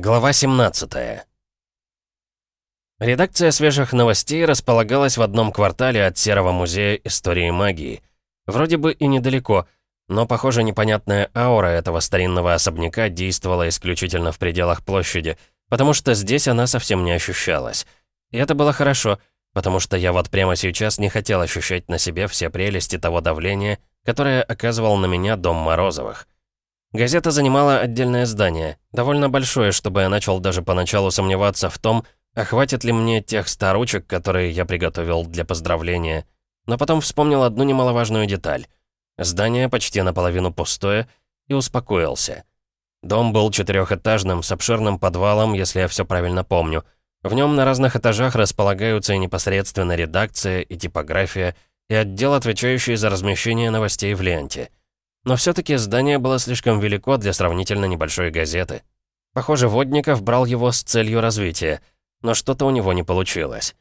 Глава 17 Редакция свежих новостей располагалась в одном квартале от Серого музея истории магии. Вроде бы и недалеко, но, похоже, непонятная аура этого старинного особняка действовала исключительно в пределах площади, потому что здесь она совсем не ощущалась. И это было хорошо, потому что я вот прямо сейчас не хотел ощущать на себе все прелести того давления, которое оказывал на меня дом Морозовых. Газета занимала отдельное здание, довольно большое, чтобы я начал даже поначалу сомневаться в том, а хватит ли мне тех старучек, которые я приготовил для поздравления. Но потом вспомнил одну немаловажную деталь. Здание почти наполовину пустое, и успокоился. Дом был четырехэтажным, с обширным подвалом, если я все правильно помню. В нем на разных этажах располагаются и непосредственно редакция, и типография, и отдел, отвечающий за размещение новостей в ленте. Но все-таки здание было слишком велико для сравнительно небольшой газеты. Похоже, Водников брал его с целью развития, но что-то у него не получилось.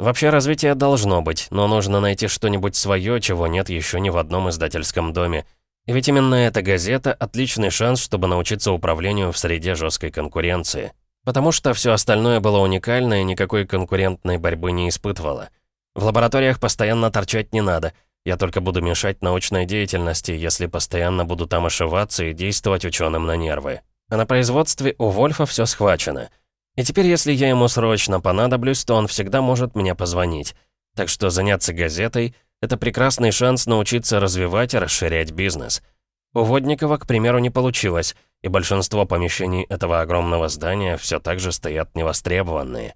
Вообще развитие должно быть, но нужно найти что-нибудь свое, чего нет еще ни в одном издательском доме. И ведь именно эта газета — отличный шанс, чтобы научиться управлению в среде жесткой конкуренции. Потому что все остальное было уникально и никакой конкурентной борьбы не испытывало. В лабораториях постоянно торчать не надо — я только буду мешать научной деятельности, если постоянно буду там ошиваться и действовать ученым на нервы. А на производстве у Вольфа все схвачено. И теперь, если я ему срочно понадоблюсь, то он всегда может мне позвонить. Так что заняться газетой — это прекрасный шанс научиться развивать и расширять бизнес. У Водникова, к примеру, не получилось, и большинство помещений этого огромного здания все так же стоят невостребованные.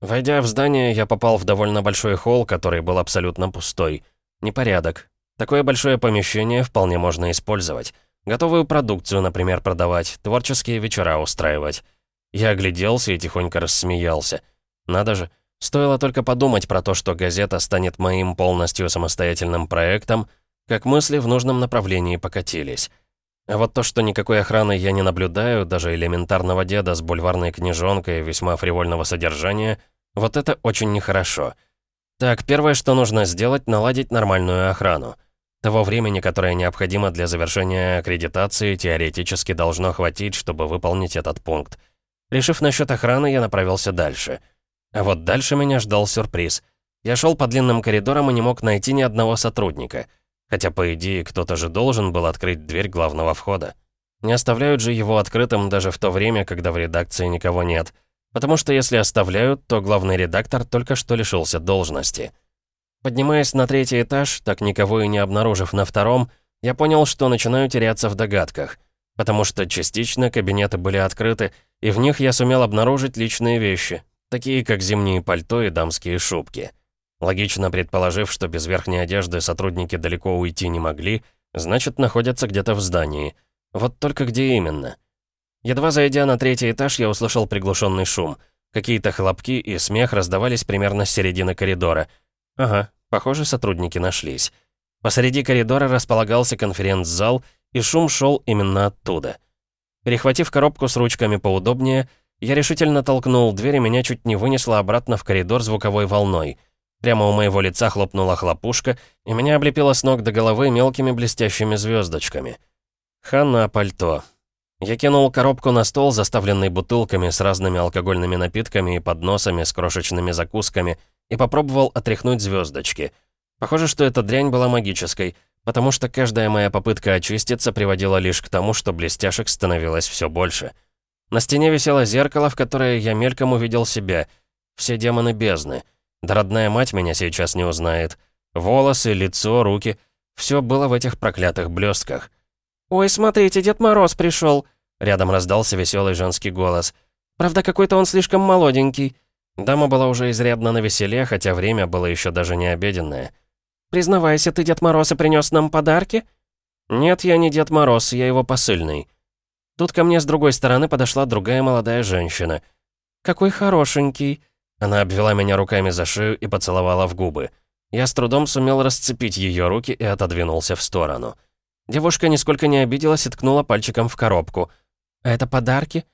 Войдя в здание, я попал в довольно большой холл, который был абсолютно пустой — Непорядок. Такое большое помещение вполне можно использовать. Готовую продукцию, например, продавать, творческие вечера устраивать. Я огляделся и тихонько рассмеялся. Надо же, стоило только подумать про то, что газета станет моим полностью самостоятельным проектом, как мысли в нужном направлении покатились. А вот то, что никакой охраны я не наблюдаю, даже элементарного деда с бульварной книжонкой весьма фривольного содержания, вот это очень нехорошо. Так, первое, что нужно сделать, наладить нормальную охрану. Того времени, которое необходимо для завершения аккредитации, теоретически должно хватить, чтобы выполнить этот пункт. Решив насчет охраны, я направился дальше. А вот дальше меня ждал сюрприз. Я шел по длинным коридорам и не мог найти ни одного сотрудника. Хотя, по идее, кто-то же должен был открыть дверь главного входа. Не оставляют же его открытым даже в то время, когда в редакции никого нет — Потому что если оставляют, то главный редактор только что лишился должности. Поднимаясь на третий этаж, так никого и не обнаружив на втором, я понял, что начинаю теряться в догадках. Потому что частично кабинеты были открыты, и в них я сумел обнаружить личные вещи, такие как зимние пальто и дамские шубки. Логично предположив, что без верхней одежды сотрудники далеко уйти не могли, значит, находятся где-то в здании. Вот только где именно? Едва зайдя на третий этаж, я услышал приглушенный шум. Какие-то хлопки и смех раздавались примерно с середины коридора. Ага, похоже, сотрудники нашлись. Посреди коридора располагался конференц-зал, и шум шел именно оттуда. Перехватив коробку с ручками поудобнее, я решительно толкнул дверь, и меня чуть не вынесло обратно в коридор звуковой волной. Прямо у моего лица хлопнула хлопушка, и меня облепило с ног до головы мелкими блестящими звездочками. Хана пальто. Я кинул коробку на стол, заставленный бутылками с разными алкогольными напитками и подносами с крошечными закусками, и попробовал отряхнуть звездочки. Похоже, что эта дрянь была магической, потому что каждая моя попытка очиститься приводила лишь к тому, что блестяшек становилось все больше. На стене висело зеркало, в которое я мельком увидел себя. Все демоны бездны. Да родная мать меня сейчас не узнает. Волосы, лицо, руки — все было в этих проклятых блестках. «Ой, смотрите, Дед Мороз пришел!» Рядом раздался веселый женский голос. «Правда, какой-то он слишком молоденький». Дама была уже изрядно на веселе, хотя время было еще даже не обеденное. «Признавайся, ты Дед Мороз и принес нам подарки?» «Нет, я не Дед Мороз, я его посыльный». Тут ко мне с другой стороны подошла другая молодая женщина. «Какой хорошенький!» Она обвела меня руками за шею и поцеловала в губы. Я с трудом сумел расцепить ее руки и отодвинулся в сторону. Девушка нисколько не обиделась и ткнула пальчиком в коробку. «А это подарки?»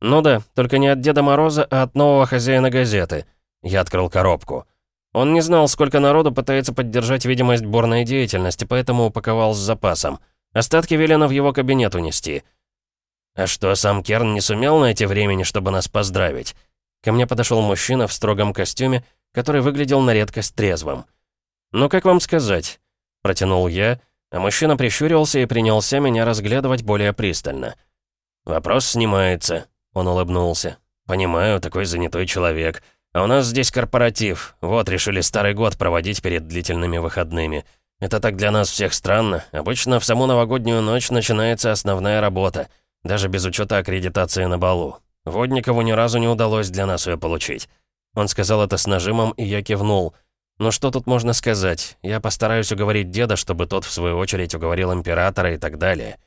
«Ну да, только не от Деда Мороза, а от нового хозяина газеты». Я открыл коробку. Он не знал, сколько народу пытается поддержать видимость бурной деятельности, поэтому упаковал с запасом. Остатки велено в его кабинет унести. «А что, сам Керн не сумел найти времени, чтобы нас поздравить?» Ко мне подошел мужчина в строгом костюме, который выглядел на редкость трезвым. «Ну, как вам сказать?» Протянул я, а мужчина прищурился и принялся меня разглядывать более пристально. «Вопрос снимается», — он улыбнулся. «Понимаю, такой занятой человек. А у нас здесь корпоратив. Вот, решили старый год проводить перед длительными выходными. Это так для нас всех странно. Обычно в саму новогоднюю ночь начинается основная работа, даже без учета аккредитации на балу. Водникову ни разу не удалось для нас ее получить». Он сказал это с нажимом, и я кивнул. «Ну что тут можно сказать? Я постараюсь уговорить деда, чтобы тот, в свою очередь, уговорил императора и так далее».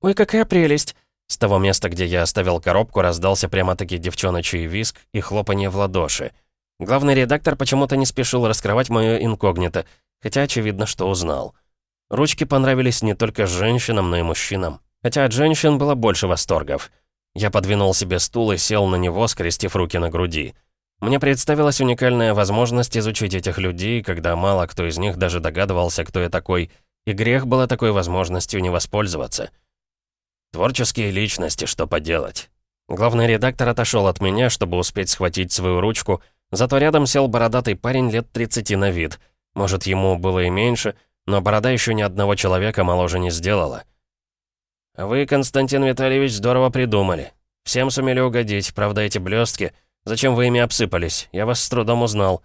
«Ой, какая прелесть!» С того места, где я оставил коробку, раздался прямо-таки девчоночий виск и хлопанье в ладоши. Главный редактор почему-то не спешил раскрывать моё инкогнито, хотя очевидно, что узнал. Ручки понравились не только женщинам, но и мужчинам. Хотя от женщин было больше восторгов. Я подвинул себе стул и сел на него, скрестив руки на груди. Мне представилась уникальная возможность изучить этих людей, когда мало кто из них даже догадывался, кто я такой, и грех было такой возможностью не воспользоваться. Творческие личности, что поделать. Главный редактор отошел от меня, чтобы успеть схватить свою ручку, зато рядом сел бородатый парень лет 30 на вид. Может, ему было и меньше, но борода еще ни одного человека моложе не сделала. «Вы, Константин Витальевич, здорово придумали. Всем сумели угодить, правда, эти блестки. Зачем вы ими обсыпались? Я вас с трудом узнал».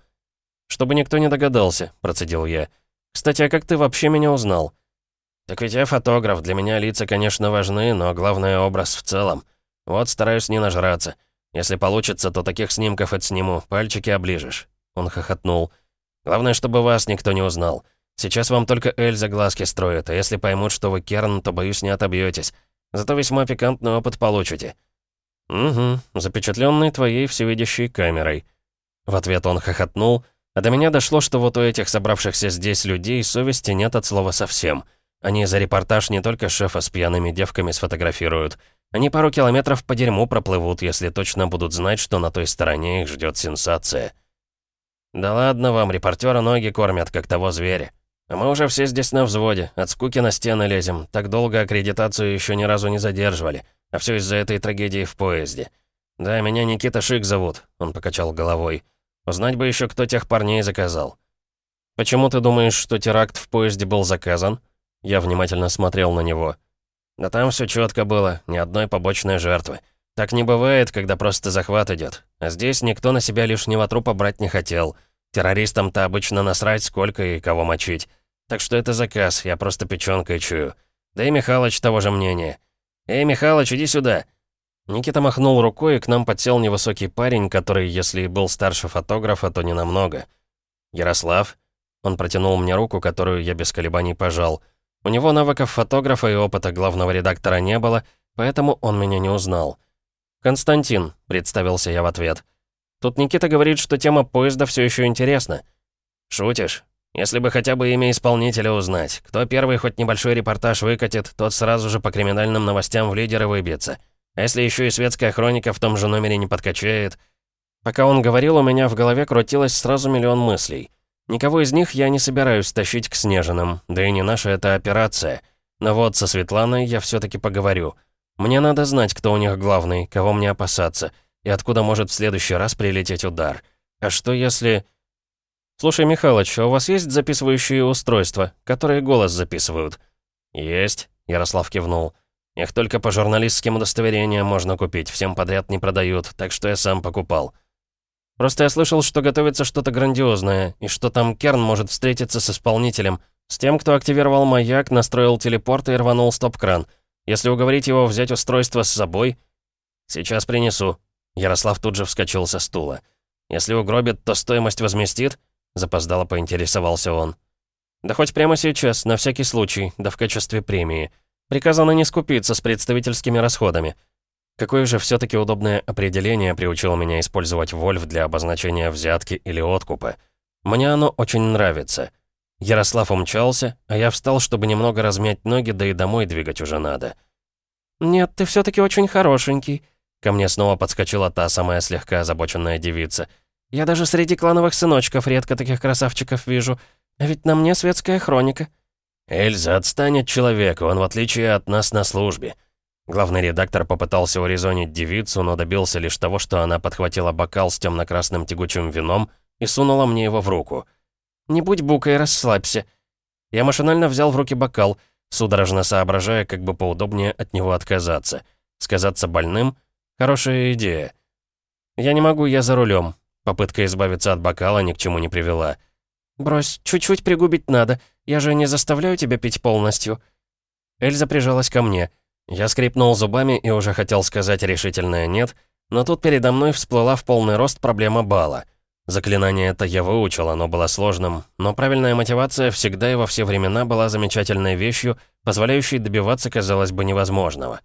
«Чтобы никто не догадался», — процедил я. «Кстати, а как ты вообще меня узнал?» «Так ведь я фотограф, для меня лица, конечно, важны, но главное — образ в целом. Вот стараюсь не нажраться. Если получится, то таких снимков отсниму, пальчики оближешь». Он хохотнул. «Главное, чтобы вас никто не узнал. Сейчас вам только Эльза глазки строит, а если поймут, что вы Керн, то, боюсь, не отобьетесь. Зато весьма пикантный опыт получите». «Угу, запечатленный твоей всевидящей камерой». В ответ он хохотнул, а до меня дошло, что вот у этих собравшихся здесь людей совести нет от слова совсем — они за репортаж не только шефа с пьяными девками сфотографируют. Они пару километров по дерьму проплывут, если точно будут знать, что на той стороне их ждет сенсация. Да ладно вам, репортера ноги кормят, как того зверя. А мы уже все здесь на взводе, от скуки на стены лезем. Так долго аккредитацию еще ни разу не задерживали. А все из-за этой трагедии в поезде. Да, меня Никита Шик зовут, он покачал головой. Узнать бы еще, кто тех парней заказал. Почему ты думаешь, что теракт в поезде был заказан? Я внимательно смотрел на него. Да там все четко было, ни одной побочной жертвы. Так не бывает, когда просто захват идет. А здесь никто на себя лишнего трупа брать не хотел. Террористам-то обычно насрать, сколько и кого мочить. Так что это заказ, я просто печёнкой чую. Да и Михалыч того же мнения. «Эй, Михалыч, иди сюда!» Никита махнул рукой, и к нам подсел невысокий парень, который, если и был старше фотографа, то не намного. «Ярослав?» Он протянул мне руку, которую я без колебаний пожал. У него навыков фотографа и опыта главного редактора не было, поэтому он меня не узнал. «Константин», — представился я в ответ. «Тут Никита говорит, что тема поезда все еще интересна». «Шутишь? Если бы хотя бы имя исполнителя узнать. Кто первый хоть небольшой репортаж выкатит, тот сразу же по криминальным новостям в лидеры выбьется. А если еще и светская хроника в том же номере не подкачает...» Пока он говорил, у меня в голове крутилось сразу миллион мыслей. Никого из них я не собираюсь тащить к Снежинам, да и не наша эта операция. Но вот со Светланой я все таки поговорю. Мне надо знать, кто у них главный, кого мне опасаться, и откуда может в следующий раз прилететь удар. А что если... «Слушай, Михалыч, а у вас есть записывающие устройства, которые голос записывают?» «Есть», — Ярослав кивнул. «Их только по журналистским удостоверениям можно купить, всем подряд не продают, так что я сам покупал». Просто я слышал, что готовится что-то грандиозное, и что там Керн может встретиться с исполнителем, с тем, кто активировал маяк, настроил телепорт и рванул стоп-кран. Если уговорить его взять устройство с собой... Сейчас принесу. Ярослав тут же вскочил со стула. Если угробит, то стоимость возместит? Запоздало поинтересовался он. Да хоть прямо сейчас, на всякий случай, да в качестве премии. Приказано не скупиться с представительскими расходами. Какое же все-таки удобное определение приучило меня использовать Вольф для обозначения взятки или откупа? Мне оно очень нравится. Ярослав умчался, а я встал, чтобы немного размять ноги, да и домой двигать уже надо. «Нет, ты все-таки очень хорошенький», — ко мне снова подскочила та самая слегка озабоченная девица. «Я даже среди клановых сыночков редко таких красавчиков вижу. А ведь на мне светская хроника». «Эльза, отстань от человека, он в отличие от нас на службе». Главный редактор попытался урезонить девицу, но добился лишь того, что она подхватила бокал с темно-красным тягучим вином и сунула мне его в руку. «Не будь букой, расслабься». Я машинально взял в руки бокал, судорожно соображая, как бы поудобнее от него отказаться. Сказаться больным — хорошая идея. «Я не могу, я за рулем. Попытка избавиться от бокала ни к чему не привела. «Брось, чуть-чуть пригубить надо. Я же не заставляю тебя пить полностью». Эльза прижалась ко мне. Я скрипнул зубами и уже хотел сказать решительное «нет», но тут передо мной всплыла в полный рост проблема бала. Заклинание это я выучил, оно было сложным, но правильная мотивация всегда и во все времена была замечательной вещью, позволяющей добиваться, казалось бы, невозможного.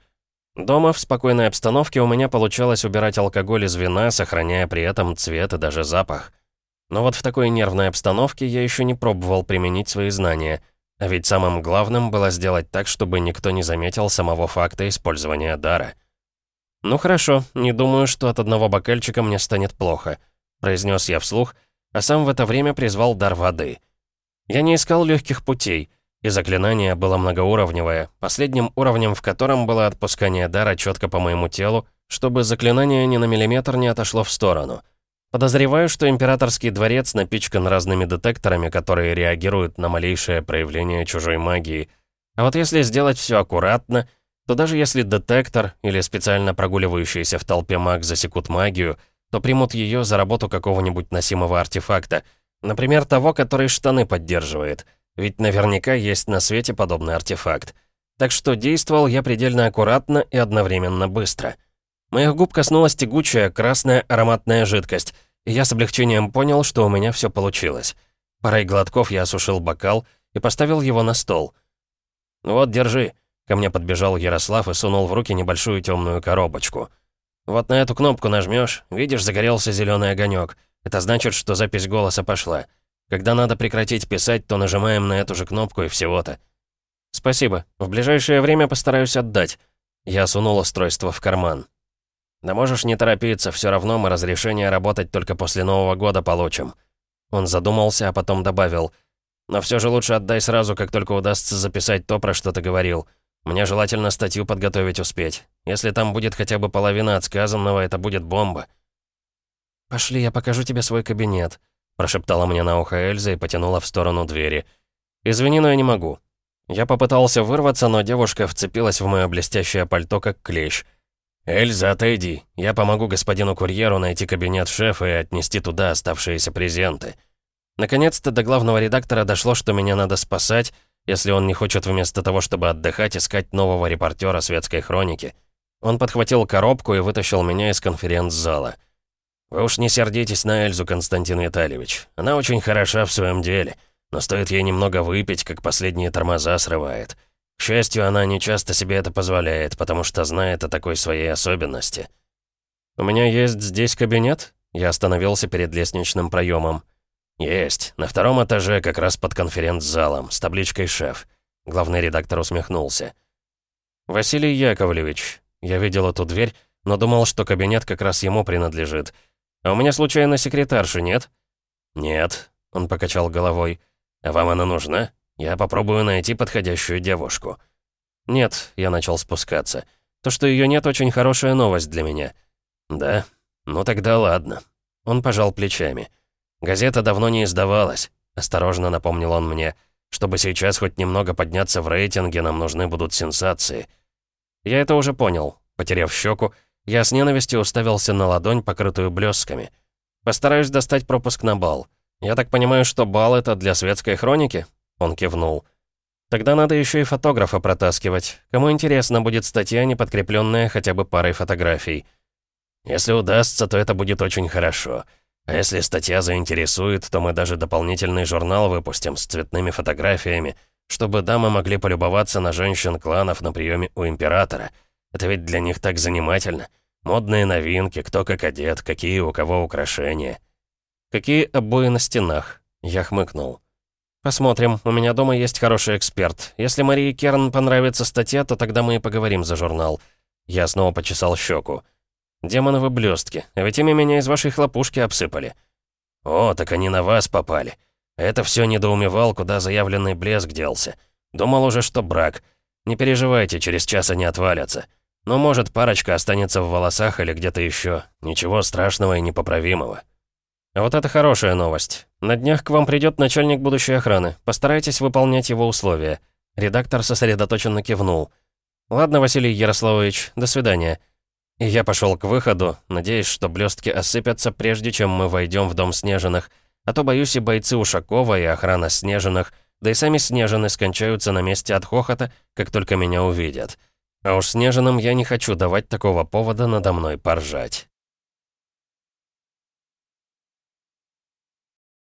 Дома, в спокойной обстановке, у меня получалось убирать алкоголь из вина, сохраняя при этом цвет и даже запах. Но вот в такой нервной обстановке я еще не пробовал применить свои знания — а ведь самым главным было сделать так, чтобы никто не заметил самого факта использования дара. «Ну хорошо, не думаю, что от одного бокальчика мне станет плохо», произнес я вслух, а сам в это время призвал дар воды. Я не искал легких путей, и заклинание было многоуровневое, последним уровнем в котором было отпускание дара четко по моему телу, чтобы заклинание ни на миллиметр не отошло в сторону — Подозреваю, что императорский дворец напичкан разными детекторами, которые реагируют на малейшее проявление чужой магии. А вот если сделать все аккуратно, то даже если детектор или специально прогуливающийся в толпе маг засекут магию, то примут ее за работу какого-нибудь носимого артефакта, например, того, который штаны поддерживает. Ведь наверняка есть на свете подобный артефакт. Так что действовал я предельно аккуратно и одновременно быстро. Моих губ коснулась тягучая красная ароматная жидкость, и я с облегчением понял, что у меня все получилось. Парой глотков я осушил бокал и поставил его на стол. «Вот, держи», — ко мне подбежал Ярослав и сунул в руки небольшую темную коробочку. «Вот на эту кнопку нажмешь, видишь, загорелся зеленый огонек. Это значит, что запись голоса пошла. Когда надо прекратить писать, то нажимаем на эту же кнопку и всего-то». «Спасибо. В ближайшее время постараюсь отдать». Я сунул устройство в карман. «Да можешь не торопиться, все равно мы разрешение работать только после Нового года получим». Он задумался, а потом добавил. «Но все же лучше отдай сразу, как только удастся записать то, про что ты говорил. Мне желательно статью подготовить успеть. Если там будет хотя бы половина от сказанного, это будет бомба». «Пошли, я покажу тебе свой кабинет», — прошептала мне на ухо Эльза и потянула в сторону двери. «Извини, но я не могу». Я попытался вырваться, но девушка вцепилась в мое блестящее пальто, как клещ. «Эльза, отойди. Я помогу господину курьеру найти кабинет шефа и отнести туда оставшиеся презенты». Наконец-то до главного редактора дошло, что меня надо спасать, если он не хочет вместо того, чтобы отдыхать, искать нового репортера светской хроники. Он подхватил коробку и вытащил меня из конференц-зала. «Вы уж не сердитесь на Эльзу, Константин Витальевич. Она очень хороша в своем деле, но стоит ей немного выпить, как последние тормоза срывает. К счастью, она не часто себе это позволяет, потому что знает о такой своей особенности. «У меня есть здесь кабинет?» Я остановился перед лестничным проемом. «Есть. На втором этаже, как раз под конференц-залом, с табличкой «Шеф». Главный редактор усмехнулся. «Василий Яковлевич, я видел эту дверь, но думал, что кабинет как раз ему принадлежит. А у меня случайно секретарши нет?» «Нет», — он покачал головой. «А вам она нужна?» Я попробую найти подходящую девушку». «Нет», — я начал спускаться. «То, что ее нет, очень хорошая новость для меня». «Да? Ну тогда ладно». Он пожал плечами. «Газета давно не издавалась», — осторожно напомнил он мне. «Чтобы сейчас хоть немного подняться в рейтинге, нам нужны будут сенсации». Я это уже понял. Потеряв щеку, я с ненавистью уставился на ладонь, покрытую блесками. «Постараюсь достать пропуск на бал. Я так понимаю, что бал — это для светской хроники?» Он кивнул. «Тогда надо еще и фотографа протаскивать. Кому интересно будет статья, не подкрепленная хотя бы парой фотографий. Если удастся, то это будет очень хорошо. А если статья заинтересует, то мы даже дополнительный журнал выпустим с цветными фотографиями, чтобы дамы могли полюбоваться на женщин кланов на приеме у императора. Это ведь для них так занимательно. Модные новинки, кто как одет, какие у кого украшения. Какие обои на стенах. Я хмыкнул. «Посмотрим. У меня дома есть хороший эксперт. Если Марии Керн понравится статья, то тогда мы и поговорим за журнал». Я снова почесал щеку. «Демоновы блестки. А ведь ими меня из вашей хлопушки обсыпали». «О, так они на вас попали. Это все недоумевал, куда заявленный блеск делся. Думал уже, что брак. Не переживайте, через час они отвалятся. Но, может, парочка останется в волосах или где-то еще. Ничего страшного и непоправимого. А вот это хорошая новость. На днях к вам придет начальник будущей охраны. Постарайтесь выполнять его условия. Редактор сосредоточенно кивнул. Ладно, Василий Ярославович, до свидания. И я пошел к выходу, надеясь, что блестки осыпятся, прежде чем мы войдем в дом Снежиных. А то боюсь и бойцы Ушакова, и охрана Снежиных, да и сами Снежины скончаются на месте от хохота, как только меня увидят. А уж Снежинам я не хочу давать такого повода надо мной поржать.